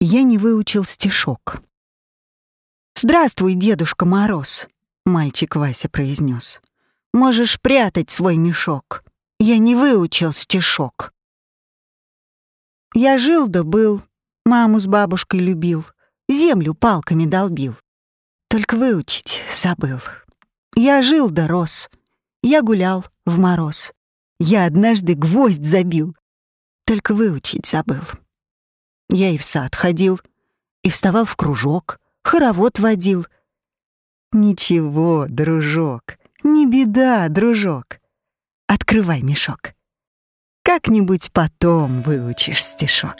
Я не выучил стишок. «Здравствуй, Дедушка Мороз», — мальчик Вася произнес. «Можешь прятать свой мешок. Я не выучил стишок». Я жил да был, маму с бабушкой любил, землю палками долбил. Только выучить забыл. Я жил да рос, я гулял в мороз. Я однажды гвоздь забил, только выучить забыл. Я и в сад ходил, и вставал в кружок, хоровод водил. Ничего, дружок, не беда, дружок. Открывай мешок. Как-нибудь потом выучишь стишок.